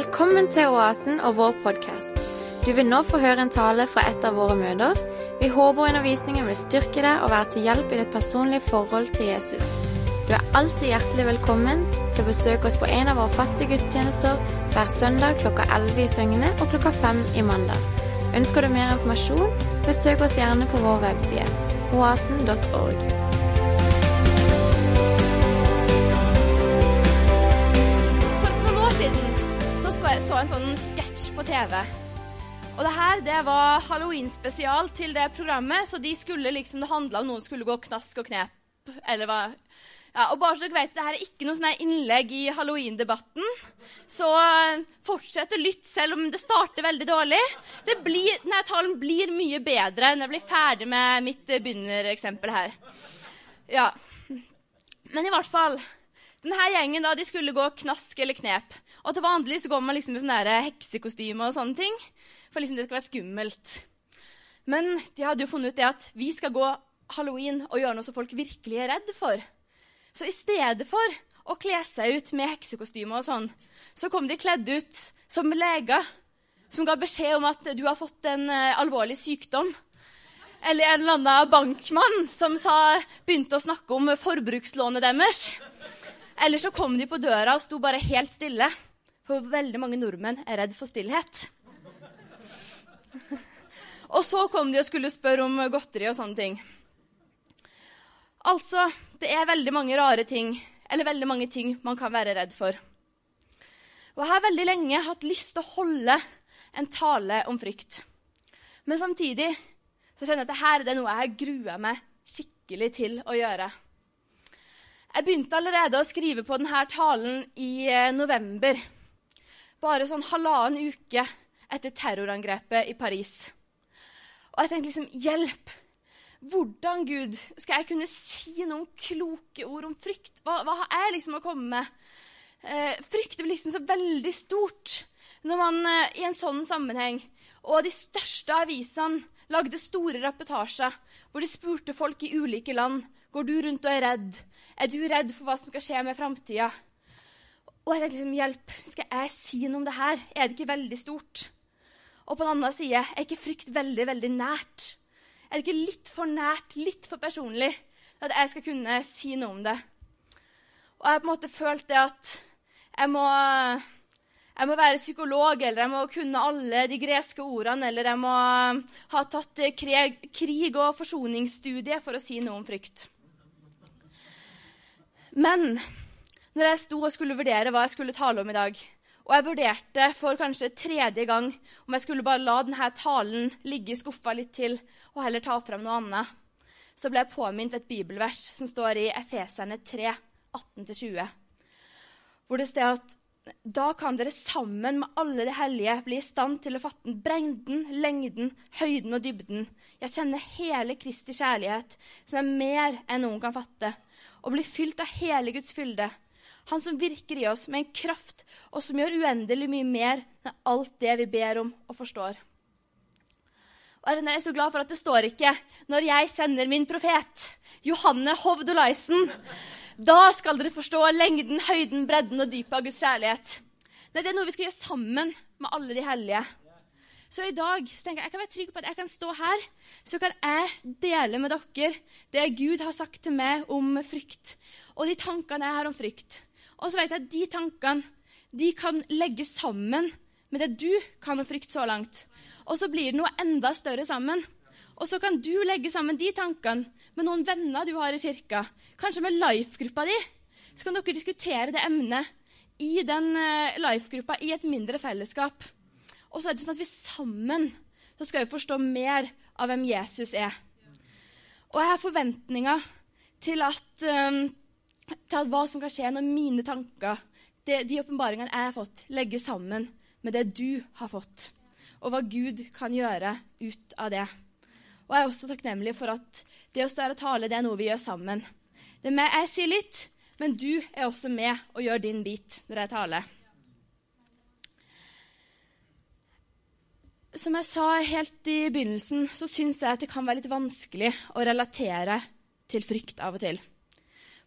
Velkommen til Oasen og vår podkast. Du vil nå få høre en tale fra et av våre møter. Vi håper undervisningen vil styrke deg og være til hjelp i ditt personlige forhold til Jesus. Du er alltid hjertelig velkommen til å besøke oss på en av våre faste gudstjenester hver søndag klokka 11 i Søgne og klokka 5 i mandag. Ønsker du mer informasjon, besøk oss gjerne på vår webside oasen.org. jeg så en sånn sketsj på TV. Og det her det var halloween-spesial til det programmet, så de skulle liksom, det handla om noen skulle gå knask og knep. Eller hva ja, og bare så dere vet, det her er ikke noe sånn innlegg i halloween-debatten. Så eh, fortsett å lytte selv om det starter veldig dårlig. Det blir, denne talen blir mye bedre når jeg blir ferdig med mitt eh, begynnereksempel her. Ja. Men i hvert fall denne gjengen da, de skulle gå knask eller knep. Og til vanlig så går man liksom med sånne heksekostyme og sånne ting. For liksom det skal være skummelt. Men de hadde jo funnet ut det at vi skal gå halloween og gjøre noe som folk virkelig er redd for. Så i stedet for å kle seg ut med heksekostyme og sånn, så kom de kledd ut som leger som ga beskjed om at du har fått en uh, alvorlig sykdom. Eller en eller annen bankmann som sa, begynte å snakke om forbrukslånet deres. Eller så kom de på døra og sto bare helt stille. For veldig mange nordmenn er redd for stillhet. Og så kom de og skulle spørre om godteri og sånne ting. Altså, det er veldig mange rare ting, eller veldig mange ting man kan være redd for. Og jeg har veldig lenge hatt lyst til å holde en tale om frykt. Men samtidig så kjenner jeg at dette er noe jeg gruer meg skikkelig til å gjøre. Jeg begynte allerede å skrive på denne talen i eh, november. Bare sånn halvannen uke etter terrorangrepet i Paris. Og jeg tenkte liksom Hjelp! Hvordan, Gud, skal jeg kunne si noen kloke ord om frykt? Hva, hva har jeg liksom å komme med? Eh, frykt blir liksom så veldig stort når man eh, i en sånn sammenheng Og de største avisene lagde store reportasjer hvor de spurte folk i ulike land går du rundt og er redd. Er du redd for hva som skal skje med framtida? Og jeg tenkte liksom, hjelp, skal jeg si noe om det her? Er det ikke veldig stort? Og på den andre side er ikke frykt veldig, veldig nært? Er det ikke litt for nært, litt for personlig, at jeg skal kunne si noe om det? Og jeg har på en måte følt det at jeg må, jeg må være psykolog, eller jeg må kunne alle de greske ordene, eller jeg må ha tatt krig, krig og forsoningsstudie for å si noe om frykt. Men når jeg sto og skulle vurdere hva jeg skulle tale om i dag, og jeg vurderte for kanskje tredje gang om jeg skulle bare la denne talen ligge i skuffa litt til og heller ta fram noe annet, så ble jeg påminnet et bibelvers som står i Efeserne 3, 18-20, hvor det står at da kan dere sammen med alle de hellige bli i stand til å fatte brengden, lengden, høyden og dybden. Jeg kjenner hele Kristi kjærlighet, som er mer enn noen kan fatte, og bli fylt av hele Guds fylde. Han som virker i oss med en kraft, og som gjør uendelig mye mer enn alt det vi ber om og forstår. Og Jeg er så glad for at det står ikke 'når jeg sender min profet', Johanne Hovd Olaisen. Da skal dere forstå lengden, høyden, bredden og dypet av Guds kjærlighet. Nei, Det er noe vi skal gjøre sammen med alle de hellige. Så i dag så tenker jeg jeg kan være trygg på at jeg kan stå her, så kan jeg dele med dere det Gud har sagt til meg om frykt, og de tankene jeg har om frykt. Og så vet jeg at de tankene de kan legges sammen med det du kan om frykt så langt. Og så blir det noe enda større sammen. Og så kan du legge sammen de tankene med noen venner du har i kirka. Kanskje med life-gruppa di. Så kan dere diskutere det emnet i den uh, life-gruppa i et mindre fellesskap. Og så er det sånn at vi sammen så skal vi forstå mer av hvem Jesus er. Og jeg har forventninger til at, um, til at hva som kan skje når mine tanker, det, de åpenbaringene jeg har fått, legges sammen med det du har fått og hva Gud kan gjøre ut av det. Og jeg er også takknemlig for at det å stå her og tale, det er noe vi gjør sammen. Det er med, Jeg sier litt, men du er også med og gjør din bit når jeg taler. Som jeg sa helt i begynnelsen, så syns jeg at det kan være litt vanskelig å relatere til frykt av og til.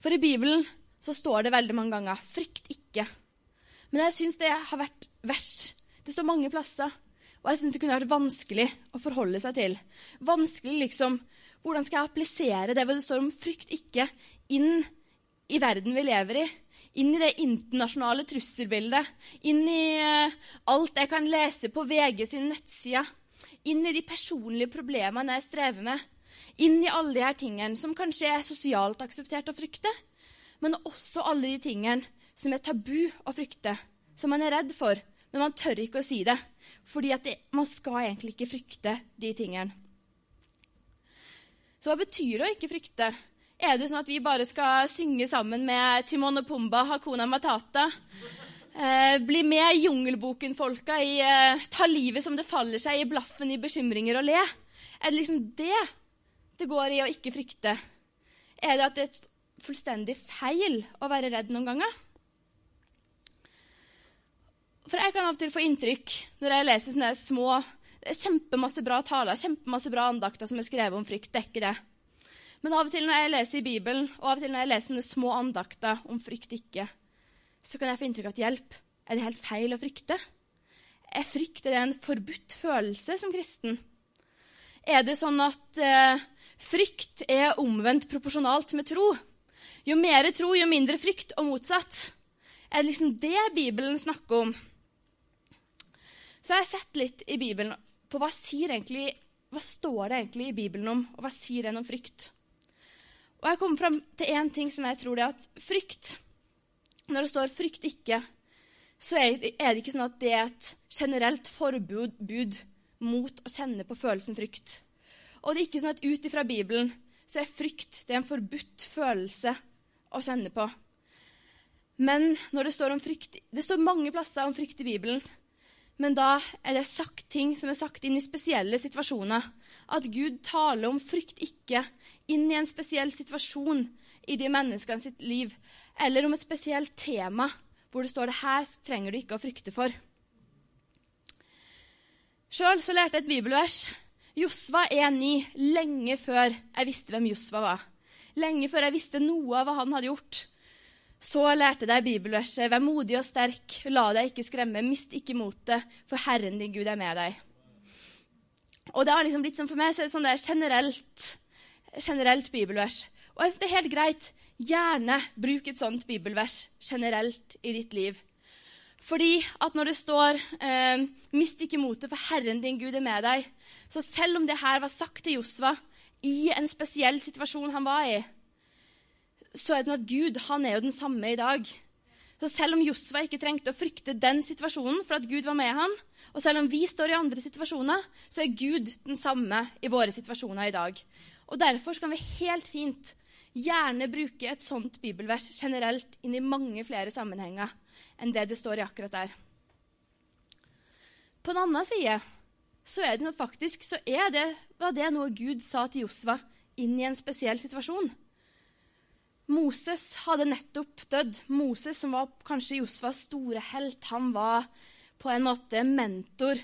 For i Bibelen så står det veldig mange ganger 'frykt ikke'. Men jeg syns det har vært verst. Det står mange plasser. Og jeg syns det kunne vært vanskelig å forholde seg til. Vanskelig liksom Hvordan skal jeg applisere det hvor det står om frykt ikke, inn i verden vi lever i? Inn i det internasjonale trusselbildet. Inn i uh, alt jeg kan lese på VG sin nettside. Inn i de personlige problemene jeg strever med. Inn i alle de her tingene som kanskje er sosialt akseptert å frykte. Men også alle de tingene som er tabu å frykte. Som man er redd for, men man tør ikke å si det. Fordi det, man skal egentlig ikke frykte de tingene. Så hva betyr det å ikke frykte? Er det sånn at vi bare skal synge sammen med Timon og Pumba, Hakuna Matata? Eh, bli med Jungelboken-folka i eh, Ta livet som det faller seg, i blaffen i bekymringer og le? Er det liksom det det går i å ikke frykte? Er det at det er fullstendig feil å være redd noen ganger? For jeg kan av og til få inntrykk når jeg leser sånne små Kjempemasse bra taler, kjempemasse bra andakter som er skrevet om frykt. Det er ikke det. Men av og til når jeg leser i Bibelen, og av og til når jeg leser sånne små andakter om frykt ikke, så kan jeg få inntrykk av at hjelp, er det helt feil å frykte? Er frykt er en forbudt følelse som kristen? Er det sånn at eh, frykt er omvendt proporsjonalt med tro? Jo mer tro, jo mindre frykt, og motsatt. Er det liksom det Bibelen snakker om? Så har jeg sett litt i Bibelen på hva, egentlig, hva står det egentlig i Bibelen om, og hva sier den om frykt. Og jeg kommer fram til én ting som jeg tror det er at frykt Når det står 'frykt ikke', så er det ikke sånn at det er et generelt forbud mot å kjenne på følelsen frykt. Og det er ikke sånn at ut ifra Bibelen så er frykt er en forbudt følelse å kjenne på. Men når det står om frykt Det står mange plasser om frykt i Bibelen. Men da er det sagt ting som er sagt inn i spesielle situasjoner. At Gud taler om frykt ikke inn i en spesiell situasjon i de menneskene sitt liv, eller om et spesielt tema hvor det står det her trenger du ikke å frykte for. Sjøl lærte jeg et bibelvers. Josva 1,9 lenge før jeg visste hvem Josva var. Lenge før jeg visste noe av hva han hadde gjort. Så lærte deg bibelverset, vær modig og sterk, la deg ikke skremme, mist ikke motet, for Herren din Gud er med deg. Og det har liksom blitt sånn for meg så er det sånn det er generelt, generelt bibelvers. Og jeg synes det er helt greit. Gjerne bruk et sånt bibelvers generelt i ditt liv. Fordi at når det står eh, 'mist ikke motet, for Herren din Gud er med deg', så selv om det her var sagt til Josva i en spesiell situasjon han var i, så er det sånn at Gud han er jo den samme i dag. Så selv om Josva ikke trengte å frykte den situasjonen for at Gud var med han, og selv om vi står i andre situasjoner, så er Gud den samme i våre situasjoner i dag. Og Derfor kan vi helt fint gjerne bruke et sånt bibelvers generelt inn i mange flere sammenhenger enn det det står i akkurat der. På den annen side så er det sånn at faktisk så det, var det noe Gud sa til Josva inn i en spesiell situasjon. Moses hadde nettopp dødd. Moses, som var kanskje Josvas store helt, han var på en måte mentor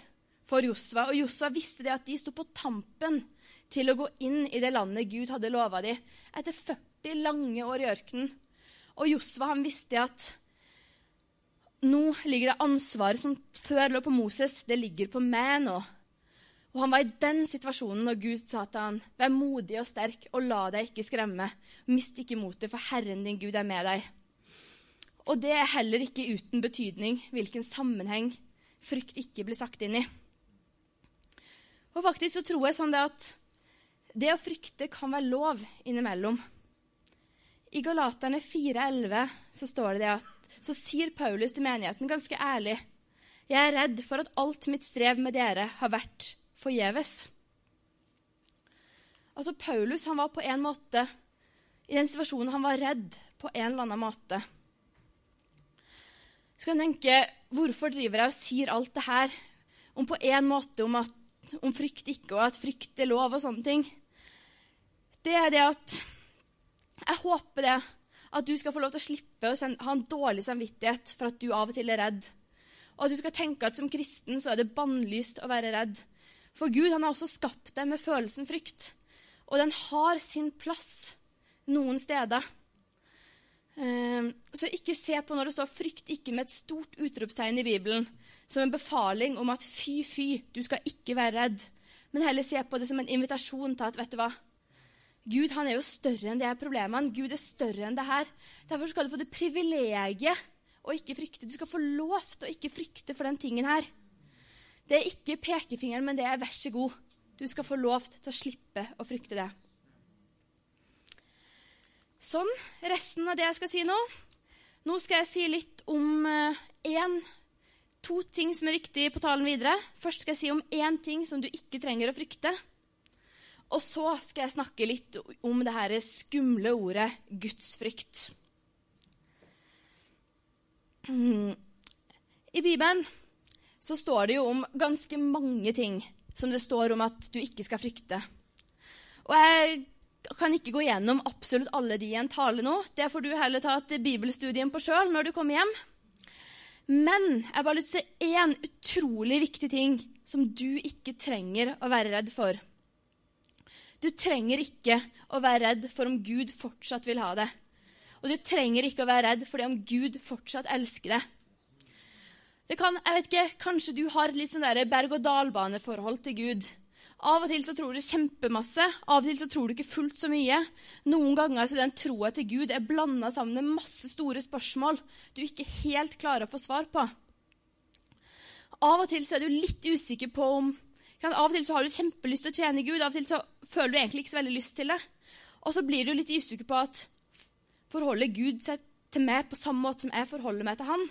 for Josva. Og Josva visste det at de sto på tampen til å gå inn i det landet Gud hadde lova dem, etter 40 lange år i ørkenen. Og Josva visste at nå ligger det ansvaret som før lå på Moses, det ligger på meg nå. Og han var i den situasjonen når Gud sa til han, Vær modig og sterk, og la deg ikke skremme. Mist ikke motet, for Herren din Gud er med deg. Og det er heller ikke uten betydning hvilken sammenheng frykt ikke blir sagt inn i. Og faktisk så tror jeg sånn det at det å frykte kan være lov innimellom. I Galaterne 4,11 så står det, at så sier Paulus til menigheten ganske ærlig Jeg er redd for at alt mitt strev med dere har vært forgjeves. Altså, Paulus han var på en måte i den situasjonen han var redd på en eller annen måte. Så kan jeg tenke, Hvorfor driver jeg og sier alt det her om på en måte om, at, om frykt ikke, og at frykt er lov og sånne ting? Det er det at Jeg håper det at du skal få lov til å slippe å ha en dårlig samvittighet for at du av og til er redd. Og at du skal tenke at som kristen så er det bannlyst å være redd. For Gud han har også skapt deg med følelsen frykt. Og den har sin plass noen steder. Ehm, så ikke se på når det står 'frykt ikke' med et stort utropstegn i Bibelen, som en befaling om at fy, fy, du skal ikke være redd. Men heller se på det som en invitasjon til at vet du hva, Gud han er jo større enn de her problemene. Gud er større enn det her. Derfor skal du få det privilegiet å ikke frykte. Du skal få lov til å ikke frykte for den tingen her. Det er ikke pekefingeren, men det er vær så god. Du skal få lov til å slippe å frykte det. Sånn. Resten av det jeg skal si nå. Nå skal jeg si litt om én, eh, to ting som er viktige på talen videre. Først skal jeg si om én ting som du ikke trenger å frykte. Og så skal jeg snakke litt om det her skumle ordet gudsfrykt. I Bibelen så står det jo om ganske mange ting som det står om at du ikke skal frykte. Og jeg kan ikke gå gjennom absolutt alle de i en tale nå. Det får du heller ta til bibelstudien på sjøl når du kommer hjem. Men jeg bare lyst til å se én utrolig viktig ting som du ikke trenger å være redd for. Du trenger ikke å være redd for om Gud fortsatt vil ha det. Og du trenger ikke å være redd for det om Gud fortsatt elsker deg. Det kan, jeg vet ikke, Kanskje du har et litt sånn berg-og-dal-bane-forhold til Gud. Av og til så tror du kjempemasse, av og til så tror du ikke fullt så mye. Noen ganger så den troa til Gud er blanda sammen med masse store spørsmål du ikke helt klarer å få svar på. Av og til så er du litt usikker på om Av og til så har du kjempelyst til å tjene Gud, av og til så føler du egentlig ikke så veldig lyst til det. Og så blir du litt usikker på at forholder Gud seg til meg på samme måte som jeg forholder meg til Han?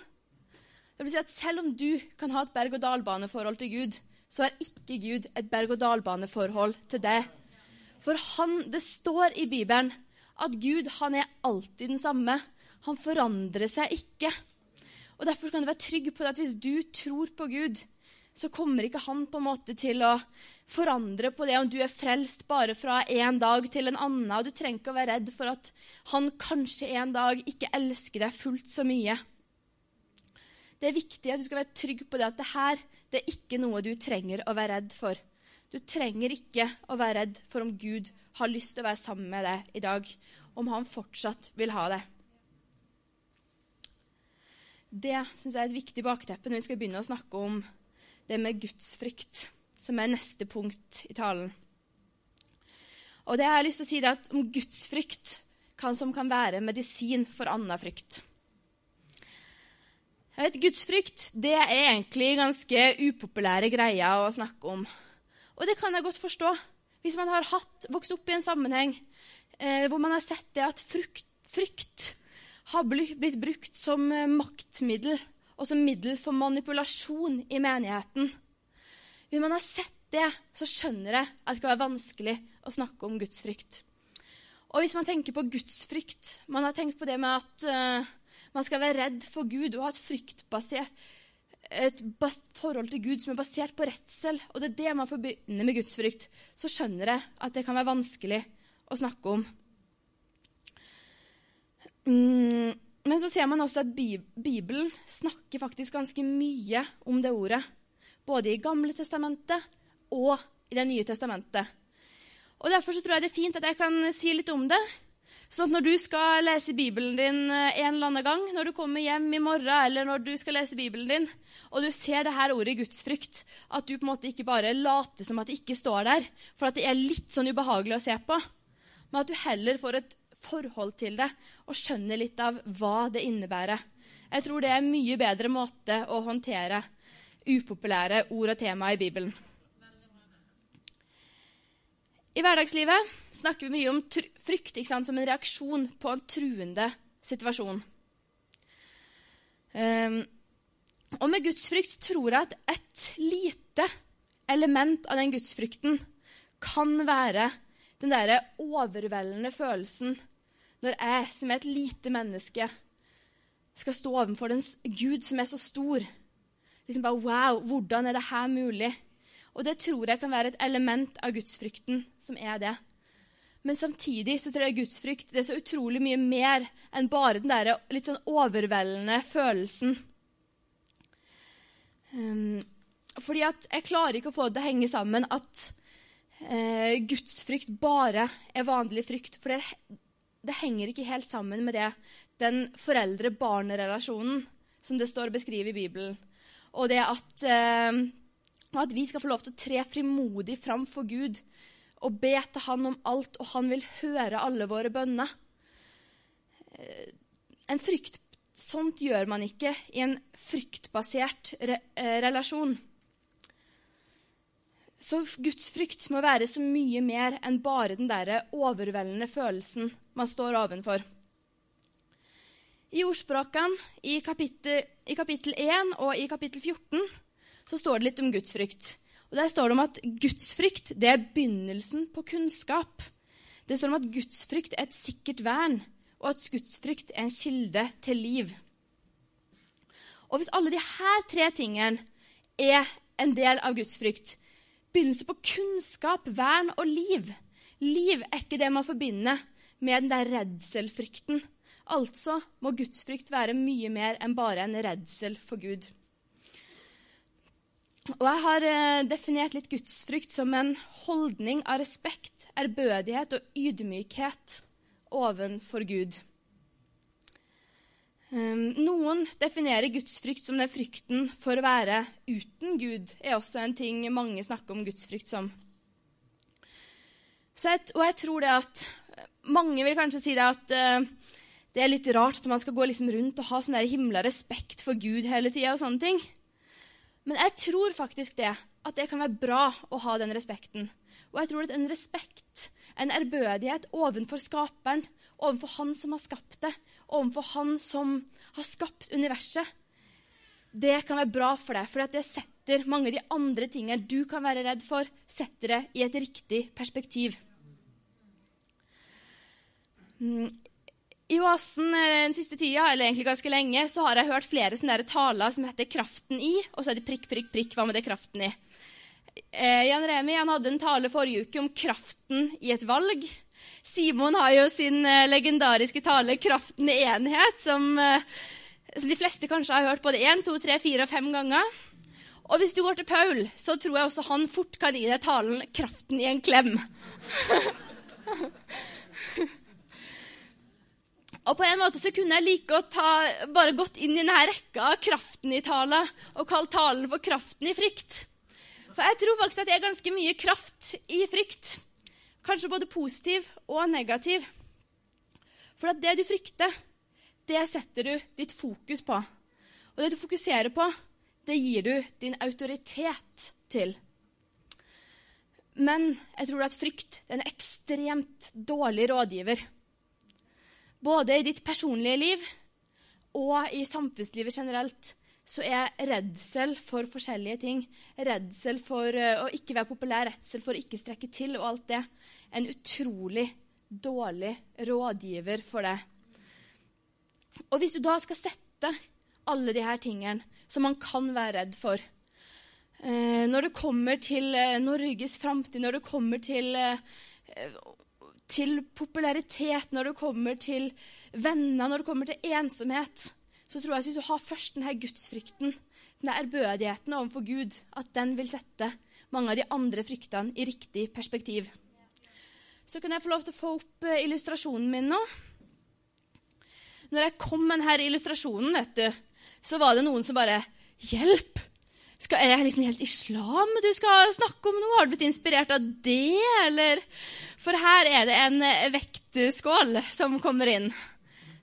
Det vil si at Selv om du kan ha et berg-og-dal-bane-forhold til Gud, så er ikke Gud et berg-og-dal-bane-forhold til deg. For han, det står i Bibelen at Gud han er alltid den samme. Han forandrer seg ikke. Og Derfor kan du være trygg på at hvis du tror på Gud, så kommer ikke han på en måte til å forandre på det om du er frelst bare fra en dag til en annen. Og du trenger ikke å være redd for at han kanskje en dag ikke elsker deg fullt så mye. Det er viktig at du skal være trygg på det at det her det er ikke noe du trenger å være redd for. Du trenger ikke å være redd for om Gud har lyst til å være sammen med deg i dag, om han fortsatt vil ha det. Det syns jeg er et viktig bakteppe når vi skal begynne å snakke om det med gudsfrykt, som er neste punkt i talen. Og det jeg har lyst til å si, er at om gudsfrykt kan, som kan være medisin for annen frykt. Jeg vet, Gudsfrykt det er egentlig ganske upopulære greier å snakke om. Og det kan jeg godt forstå. Hvis man har hatt, vokst opp i en sammenheng eh, hvor man har sett det at frukt, frykt har blitt brukt som eh, maktmiddel og som middel for manipulasjon i menigheten. Hvis man har sett det, så skjønner jeg at det kan være vanskelig å snakke om gudsfrykt. Og hvis man tenker på gudsfrykt Man har tenkt på det med at uh, man skal være redd for Gud og ha et fryktbasert et forhold til Gud som er basert på redsel, og det er det man forbinder med gudsfrykt, så skjønner jeg at det kan være vanskelig å snakke om. Mm, men så ser man også at Bibelen snakker faktisk ganske mye om det ordet. Både i Gamle testamentet og i Det nye testamentet. Og Derfor så tror jeg det er fint at jeg kan si litt om det. Så når du skal lese Bibelen din eh, en eller annen gang, når du kommer hjem i morgen, eller når du skal lese Bibelen din, og du ser det her ordet gudsfrykt, at du på en måte ikke bare later som at det ikke står der, for at det er litt sånn ubehagelig å se på, men at du heller får et forhold til det og skjønner litt av hva det innebærer. Jeg tror det er en mye bedre måte å håndtere upopulære ord og tema i Bibelen. I hverdagslivet snakker vi mye om frykt sant, som en reaksjon på en truende situasjon. Um, og med gudsfrykt tror jeg at et lite element av den gudsfrykten kan være den derre overveldende følelsen når jeg som er et lite menneske, skal stå overfor den Gud som er så stor. Liksom bare, Wow, hvordan er det her mulig? Og det tror jeg kan være et element av gudsfrykten som er det. Men samtidig så tror jeg gudsfrykt det er så utrolig mye mer enn bare den der litt sånn overveldende følelsen. Um, fordi at jeg klarer ikke å få det til å henge sammen at uh, gudsfrykt bare er vanlig frykt. For det, det henger ikke helt sammen med det den foreldre-barn-relasjonen som det står beskrevet i Bibelen. Og det at, eh, at vi skal få lov til å tre frimodig fram for Gud og be til Han om alt, og Han vil høre alle våre bønner. Eh, en frykt, sånt gjør man ikke i en fryktbasert re, eh, relasjon. Så gudsfrykt må være så mye mer enn bare den der overveldende følelsen man står ovenfor. I ordspråkene i i kapittel 1 og i kapittel 14 så står det litt om gudsfrykt. Og Der står det om at gudsfrykt det er begynnelsen på kunnskap. Det står om at gudsfrykt er et sikkert vern, og at gudsfrykt er en kilde til liv. Og hvis alle disse tre tingene er en del av gudsfrykt, begynnelse på kunnskap, vern og liv Liv er ikke det man forbinder med den der redselfrykten. Altså må gudsfrykt være mye mer enn bare en redsel for Gud. Og jeg har eh, definert litt gudsfrykt som en holdning av respekt, ærbødighet og ydmykhet ovenfor Gud. Um, noen definerer gudsfrykt som den frykten for å være uten Gud. er også en ting mange snakker om gudsfrykt som. Jeg, og jeg tror det at Mange vil kanskje si det at uh, det er litt rart at man skal gå liksom rundt og ha sånn himla respekt for Gud hele tida. Og sånne ting. Men jeg tror faktisk det, at det kan være bra å ha den respekten. Og jeg tror at en respekt, en ærbødighet overfor skaperen, overfor han som har skapt det, overfor han som har skapt universet, det kan være bra for deg. For det setter mange av de andre tingene du kan være redd for, setter det i et riktig perspektiv. I Oasen eh, den siste tida, eller egentlig ganske lenge, så har jeg hørt flere sånne taler som heter 'Kraften i', og så er det prikk, prikk, prikk. Hva med det kraften i? Eh, Jan Remi han hadde en tale forrige uke om kraften i et valg. Simon har jo sin eh, legendariske tale 'Kraften i enhet', som, eh, som, de fleste kanskje har hørt både én, to, tre, fire og fem ganger. Og hvis du går til Paul, så tror jeg også han fort kan gi deg talen 'Kraften i en klem'. Og på en måte så kunne jeg like å ta, bare gått inn i denne rekka av kraften i tala og kalt talen for 'kraften i frykt'. For jeg tror faktisk at det er ganske mye kraft i frykt. Kanskje både positiv og negativ. For at det du frykter, det setter du ditt fokus på. Og det du fokuserer på, det gir du din autoritet til. Men jeg tror at frykt er en ekstremt dårlig rådgiver. Både i ditt personlige liv og i samfunnslivet generelt så er redsel for forskjellige ting, redsel for uh, å ikke være populær, redsel for å ikke strekke til og alt det, en utrolig dårlig rådgiver for deg. Og hvis du da skal sette alle her tingene som man kan være redd for uh, Når det kommer til uh, Norges framtid, når det kommer til til popularitet, når det kommer til venner, når det kommer til ensomhet, så tror jeg at hvis du har først denne gudsfrykten, denne ærbødigheten overfor Gud, at den vil sette mange av de andre fryktene i riktig perspektiv. Så kan jeg få lov til å få opp eh, illustrasjonen min nå. Når jeg kom med denne illustrasjonen, vet du, så var det noen som bare Hjelp! Skal, er det liksom helt islam du skal snakke om nå? Har du blitt inspirert av det, eller? For her er det en eh, vektskål som kommer inn.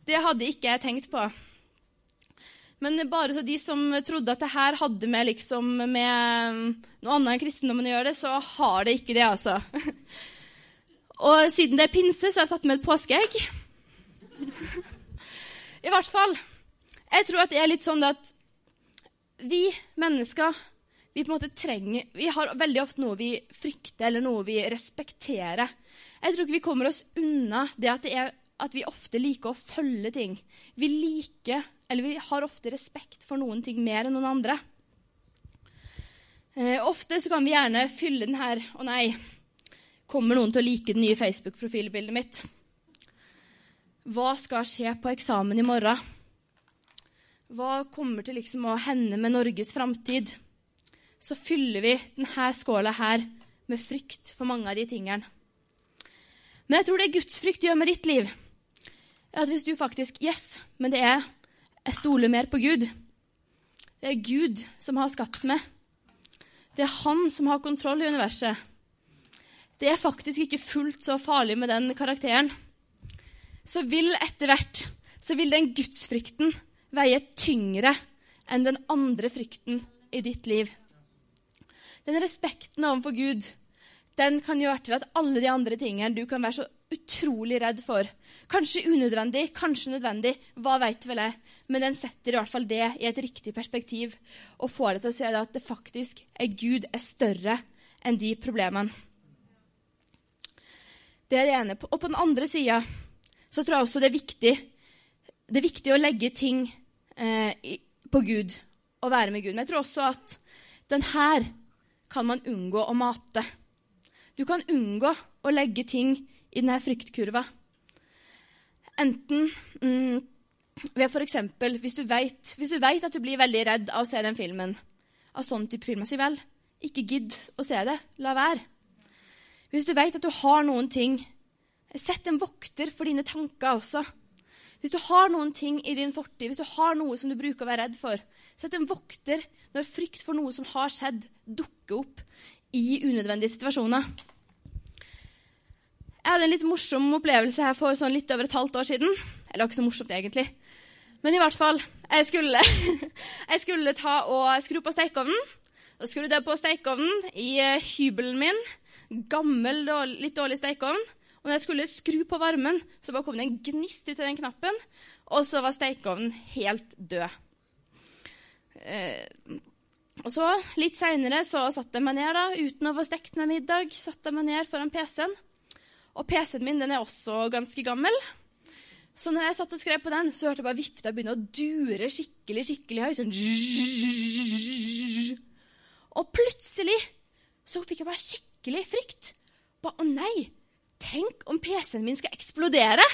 Det hadde ikke jeg tenkt på. Men bare så de som trodde at det her hadde med, liksom, med noe annet enn kristendommen å gjøre, så har det ikke det, altså. Og siden det er pinse, så har jeg tatt med et påskeegg. I hvert fall. Jeg tror at det er litt sånn at vi mennesker vi på en måte trenger, vi har veldig ofte noe vi frykter eller noe vi respekterer. Jeg tror ikke vi kommer oss unna det at, det er, at vi ofte liker å følge ting. Vi liker, eller vi har ofte respekt for noen ting mer enn noen andre. Eh, ofte så kan vi gjerne fylle den her Å nei, kommer noen til å like det nye Facebook-profilbildet mitt? Hva skal skje på eksamen i morgen? Hva kommer til liksom å hende med Norges framtid, så fyller vi denne skåla her med frykt for mange av de tingene. Men jeg tror det Guds frykt gjør med ditt liv, at hvis du faktisk Yes, men det er Jeg stoler mer på Gud. Det er Gud som har skapt meg. Det er han som har kontroll i universet. Det er faktisk ikke fullt så farlig med den karakteren. Så vil etter hvert så vil den gudsfrykten veie tyngre enn den andre frykten i ditt liv. Den respekten overfor Gud den kan gjøre til at alle de andre tingene du kan være så utrolig redd for Kanskje unødvendig, kanskje nødvendig, hva veit vel jeg, men den setter i hvert fall det i et riktig perspektiv og får deg til å se at det faktisk er Gud er større enn de problemene. Det er det ene. Og på den andre sida så tror jeg også det er viktig, det er viktig å legge ting eh, på Gud og være med Gud. Men jeg tror også at den her kan man unngå å mate. Du kan unngå å legge ting i denne fryktkurva. Enten mm, ved f.eks. Hvis, du vet, hvis du vet at du blir veldig redd av å se den filmen, av sånn type film, si vel, ikke gidd å se det. La være. Hvis du vet at du har noen ting Sett en vokter for dine tanker også. Hvis du har noen ting i din fortid, hvis du har noe som du bruker å være redd for, sett en vokter når frykt for noe som har skjedd, dukker opp i unødvendige situasjoner. Jeg hadde en litt morsom opplevelse her for sånn litt over et halvt år siden. Eller ikke så morsomt, egentlig. Men i hvert fall, jeg skulle, jeg skulle ta og skru på stekeovnen. Da skrudde jeg på stekeovnen i hybelen min. Gammel, litt dårlig stekeovn. Og når jeg skulle skru på varmen, så bare kom det en gnist ut av den knappen, og så var stekeovnen helt død. Eh, og så, litt seinere, så satte jeg meg ned da, uten å få stekt meg middag. satte jeg meg ned foran PC-en. Og PC-en min den er også ganske gammel. Så når jeg satt og skrev på den, så hørte jeg bare vifta begynne å dure skikkelig skikkelig høyt. Sånn. Og plutselig så fikk jeg bare skikkelig frykt. Bare, Å nei, Tenk om PC-en min skal eksplodere!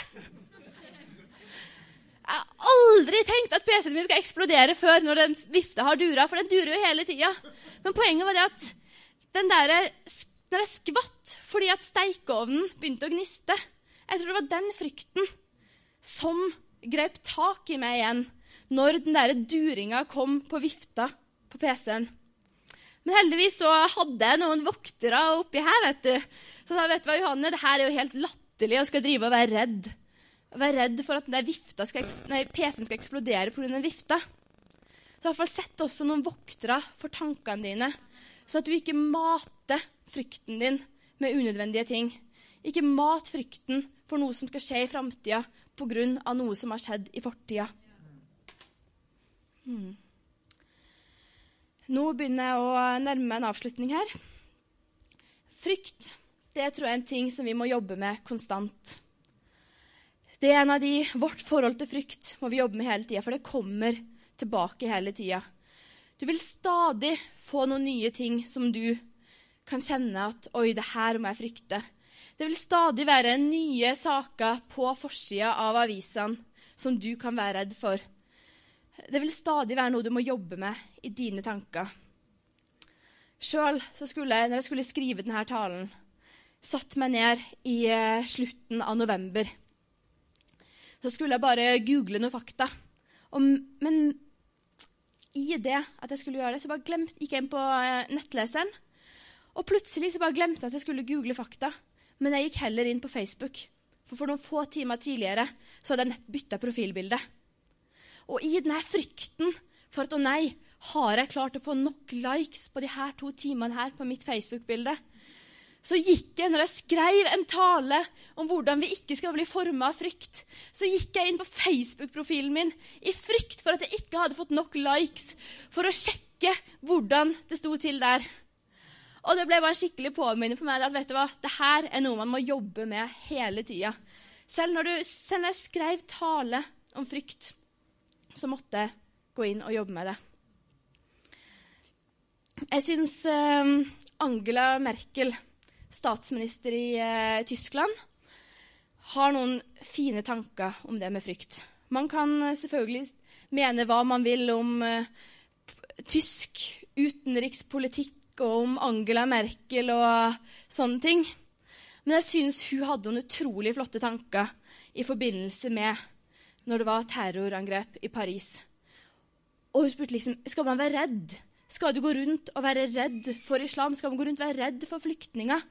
Jeg har aldri tenkt at PC-en min skal eksplodere før når den vifta har dura, for den durer jo hele tida. Men poenget var det at den der, når jeg skvatt fordi at steikeovnen begynte å gniste Jeg tror det var den frykten som grep tak i meg igjen når den der duringa kom på vifta på PC-en. Men heldigvis så hadde jeg noen voktere oppi her, vet du. Så da vet du hva, Johanne, det her er jo helt latterlig å skal drive og være redd. Å være redd for at PC-en skal eksplodere pga. den vifta. Så i hvert fall Sett også noen voktere for tankene dine, sånn at du ikke mater frykten din med unødvendige ting. Ikke mat frykten for noe som skal skje i framtida pga. noe som har skjedd i fortida. Hmm. Nå begynner jeg å nærme meg en avslutning her. Frykt det tror jeg er en ting som vi må jobbe med konstant. Det er en av de, Vårt forhold til frykt må vi jobbe med hele tida, for det kommer tilbake hele tida. Du vil stadig få noen nye ting som du kan kjenne at Oi, det her må jeg frykte. Det vil stadig være nye saker på forsida av avisene som du kan være redd for. Det vil stadig være noe du må jobbe med i dine tanker. Sjøl skulle jeg, når jeg skulle skrive denne talen, satt meg ned i eh, slutten av november. Så skulle jeg bare google noen fakta. Og, men i det at jeg skulle gjøre det, så bare glemt, gikk jeg inn på eh, nettleseren. Og plutselig så bare glemte jeg at jeg skulle google fakta. Men jeg gikk heller inn på Facebook. For for noen få timer tidligere så hadde jeg nett bytta profilbilde. Og i denne frykten for at å nei, har jeg klart å få nok likes på de her to timene her på mitt Facebook-bilde? så gikk jeg, når jeg skrev en tale om hvordan vi ikke skal bli forma av frykt, så gikk jeg inn på Facebook-profilen min i frykt for at jeg ikke hadde fått nok likes, for å sjekke hvordan det sto til der. Og det ble bare en skikkelig påminnelse for meg at vet du hva, det her er noe man må jobbe med hele tida. Selv selv når jeg skrev tale om frykt, så måtte jeg gå inn og jobbe med det. Jeg syns eh, Angela Merkel statsminister i eh, Tyskland, har noen fine tanker om det med frykt. Man kan eh, selvfølgelig mene hva man vil om eh, tysk utenrikspolitikk og om Angela Merkel og sånne ting. Men jeg syns hun hadde noen utrolig flotte tanker i forbindelse med når det var terrorangrep i Paris. Og hun spurte liksom skal man være redd. Skal du gå rundt og være redd for islam? Skal man gå rundt og være redd for flyktninger?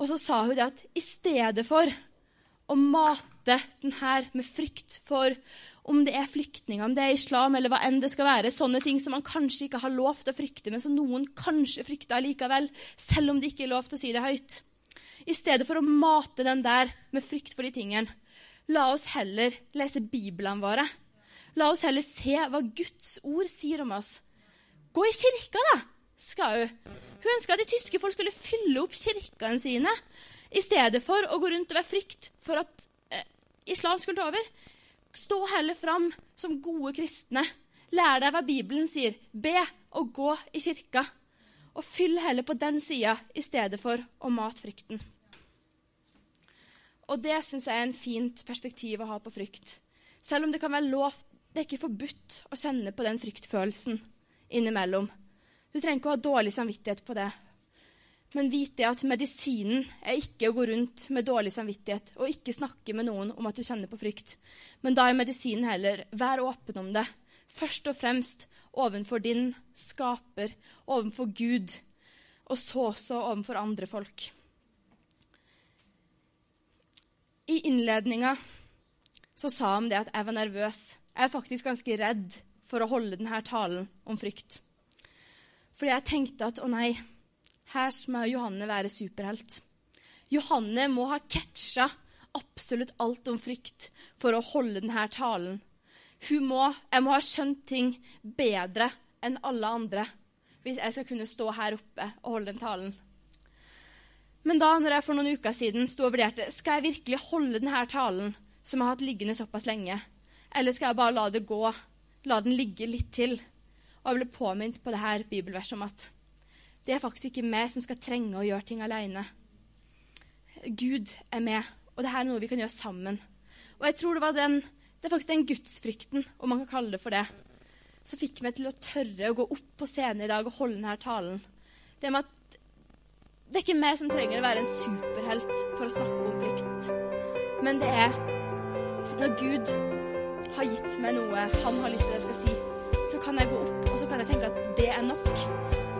Og så sa hun det at i stedet for å mate den her med frykt for om det er flyktninger, om det er islam eller hva enn det skal være, sånne ting som man kanskje ikke har lov til å frykte, men som noen kanskje frykter likevel, selv om det ikke er lov til å si det høyt. I stedet for å mate den der med frykt for de tingene, la oss heller lese Bibelen våre. La oss heller se hva Guds ord sier om oss. Gå i kirka, da, skal hun. Hun ønska at de tyske folk skulle fylle opp kirkene sine i stedet for å gå rundt og være frykt for at eh, islam skulle ta over. Stå heller fram som gode kristne. Lær deg hva Bibelen sier. Be og gå i kirka. Og fyll heller på den sida i stedet for å mate frykten. Og det syns jeg er en fint perspektiv å ha på frykt. Selv om det kan være lov, det er ikke forbudt å kjenne på den fryktfølelsen innimellom. Du trenger ikke å ha dårlig samvittighet på det. Men vit det at medisinen er ikke å gå rundt med dårlig samvittighet og ikke snakke med noen om at du kjenner på frykt. Men da er medisinen heller vær åpen om det. Først og fremst overfor din skaper, overfor Gud, og så også overfor andre folk. I innledninga så sa han det at jeg var nervøs. Jeg er faktisk ganske redd for å holde denne talen om frykt. Fordi jeg tenkte at å nei, her må Johanne være superhelt. Johanne må ha catcha absolutt alt om frykt for å holde denne talen. Hun må, jeg må ha skjønt ting bedre enn alle andre hvis jeg skal kunne stå her oppe og holde den talen. Men da når jeg for noen uker siden sto og vurderte skal jeg virkelig holde denne talen som jeg har hatt liggende såpass lenge, eller skal jeg bare la det gå, la den ligge litt til? Og jeg ble påminnet på det her bibelverset om at det er faktisk ikke meg som skal trenge å gjøre ting alene. Gud er med, og det her er noe vi kan gjøre sammen. Og jeg tror det var den, det er faktisk den gudsfrykten, om man kan kalle det for det, som fikk meg til å tørre å gå opp på scenen i dag og holde denne talen. Det med at det er ikke meg som trenger å være en superhelt for å snakke om frykt. Men det er når Gud har gitt meg noe han har lyst til at jeg skal si, så kan jeg gå opp og så kan jeg tenke at det er nok.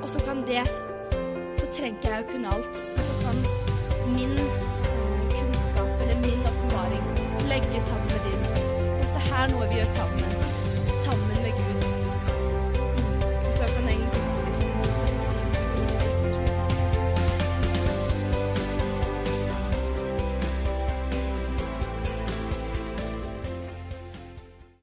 Og så kan det Så trenger jeg å kunne alt. Og så kan min eh, kunnskap eller min åpenbaring legge sammen med din. Og så det er her noe vi gjør sammen.